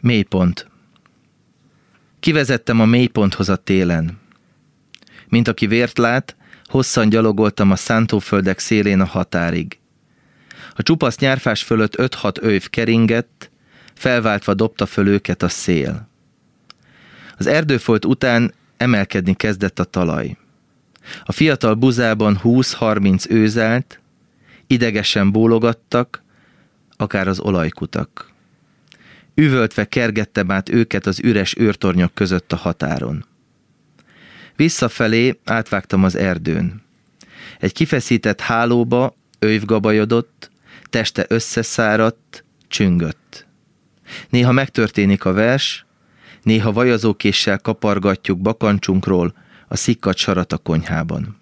Mélypont. Kivezettem a mélyponthoz a télen. Mint aki vért lát, hosszan gyalogoltam a szántóföldek szélén a határig. A csupasz nyárfás fölött öt-hat őv keringett, felváltva dobta föl őket a szél. Az erdőfolt után emelkedni kezdett a talaj. A fiatal buzában 20-30 őzelt, idegesen bólogattak, akár az olajkutak. Üvöltve kergettem át őket az üres őrtornyok között a határon. Visszafelé átvágtam az erdőn. Egy kifeszített hálóba övgabajodott, teste összeszáradt, csüngött. Néha megtörténik a vers, néha vajazókéssel kapargatjuk bakancsunkról a szikkat sarat a konyhában.